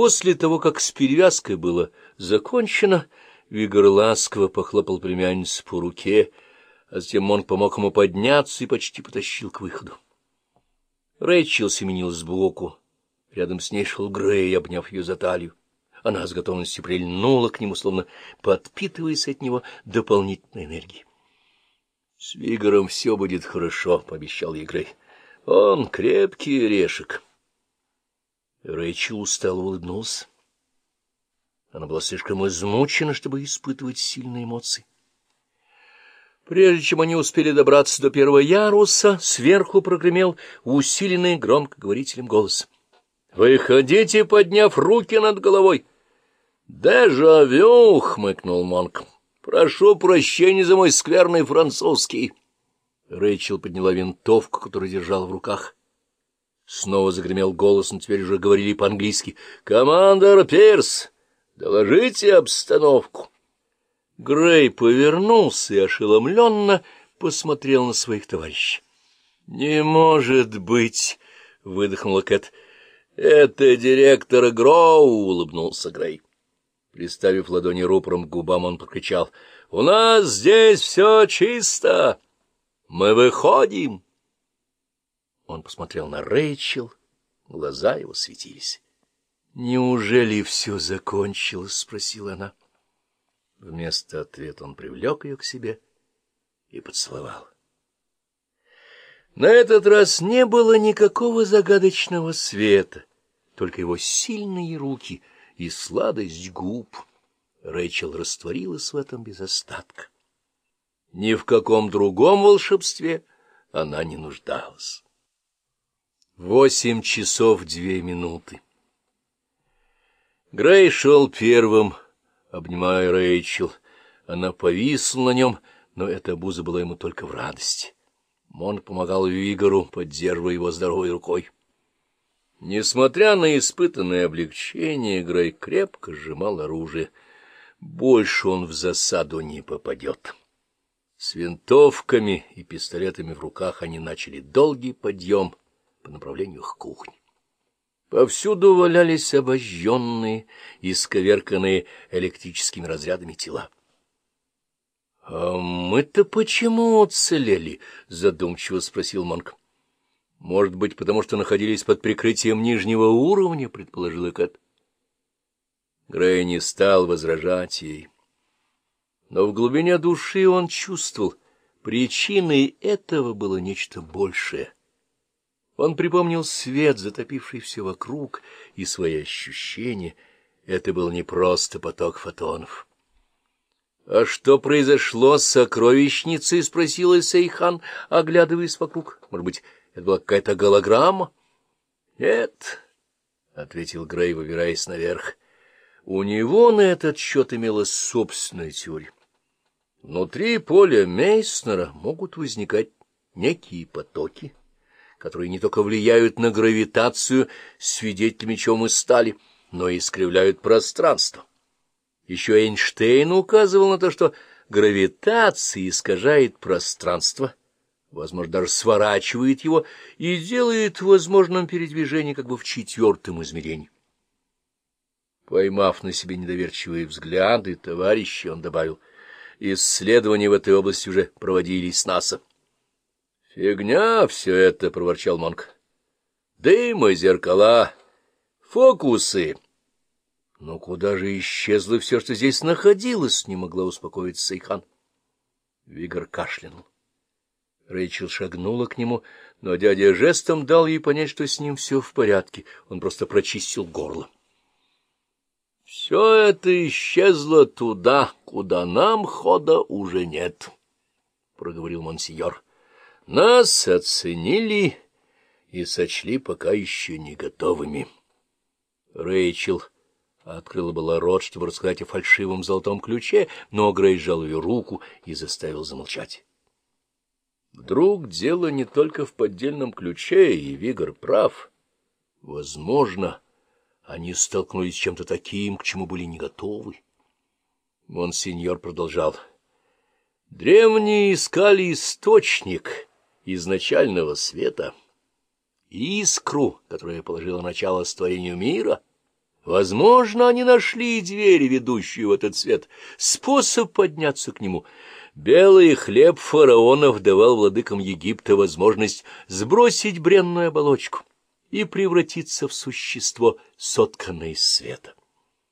После того, как с перевязкой было закончено, Вигор ласково похлопал племянницу по руке, а затем Монк помог ему подняться и почти потащил к выходу. Рэйчел семенил сбоку. Рядом с ней шел Грей, обняв ее за талию. Она с готовностью прильнула к нему, словно подпитываясь от него дополнительной энергией. — С Вигором все будет хорошо, — пообещал ей Грей. — Он крепкий орешек. Рэйчел устало улыбнулся. Она была слишком измучена, чтобы испытывать сильные эмоции. Прежде чем они успели добраться до первого яруса, сверху прогремел усиленный громкоговорителем голос. — Выходите, подняв руки над головой! — Дежавю! — хмыкнул Монк. — Прошу прощения за мой скверный французский. Рэйчел подняла винтовку, которую держала в руках. Снова загремел голос, но теперь уже говорили по-английски. — Командор Пирс, доложите обстановку. Грей повернулся и ошеломленно посмотрел на своих товарищей. — Не может быть! — выдохнула Кэт. — Это директор Гроу! — улыбнулся Грей. Приставив ладони рупором к губам, он прокричал. — У нас здесь все чисто! Мы выходим! Он посмотрел на Рэйчел, глаза его светились. — Неужели все закончилось? — спросила она. Вместо ответа он привлек ее к себе и поцеловал. На этот раз не было никакого загадочного света, только его сильные руки и сладость губ. Рэйчел растворилась в этом без остатка. Ни в каком другом волшебстве она не нуждалась. Восемь часов две минуты. Грей шел первым, обнимая Рэйчел. Она повисла на нем, но эта обуза была ему только в радости. Монк помогал Вигору, поддерживая его здоровой рукой. Несмотря на испытанное облегчение, Грей крепко сжимал оружие. Больше он в засаду не попадет. С винтовками и пистолетами в руках они начали долгий подъем по направлению к кухне. Повсюду валялись обожженные, исковерканные электрическими разрядами тела. — А мы-то почему уцелели? — задумчиво спросил Монк. — Может быть, потому что находились под прикрытием нижнего уровня, — предположил Кэт. Грей не стал возражать ей. Но в глубине души он чувствовал, причиной этого было нечто большее — он припомнил свет, затопивший все вокруг, и свои ощущения. Это был не просто поток фотонов. — А что произошло с сокровищницей? — спросила Сейхан, оглядываясь вокруг. — Может быть, это была какая-то голограмма? — Нет, — ответил Грей, выбираясь наверх. У него на этот счет имелась собственная теория. Внутри поля Мейснера могут возникать некие потоки, которые не только влияют на гравитацию, свидетелями чего мы стали, но и искривляют пространство. Еще Эйнштейн указывал на то, что гравитация искажает пространство, возможно, даже сворачивает его и делает возможным передвижение как бы в четвертом измерении. Поймав на себе недоверчивые взгляды товарищи, он добавил, исследования в этой области уже проводились с НАСА. — Фигня все это, — проворчал Монк. — Дым и зеркала, фокусы. Но куда же исчезло все, что здесь находилось, — не могла успокоиться Сейхан. Вигор кашлянул. Рэйчел шагнула к нему, но дядя жестом дал ей понять, что с ним все в порядке, он просто прочистил горло. — Все это исчезло туда, куда нам хода уже нет, — проговорил монсеньор. — нас оценили и сочли пока еще не готовыми. Рэйчел открыла была рот, чтобы рассказать о фальшивом золотом ключе, но Грей сжал ее руку и заставил замолчать. Вдруг дело не только в поддельном ключе, и Вигор прав. Возможно, они столкнулись с чем-то таким, к чему были не готовы. Монсеньор продолжал. Древние искали источник — изначального света, искру, которая положила начало створению мира, Возможно, они нашли дверь, ведущую в этот свет, способ подняться к нему. Белый хлеб фараонов давал владыкам Египта возможность сбросить бренную оболочку и превратиться в существо, сотканное из света.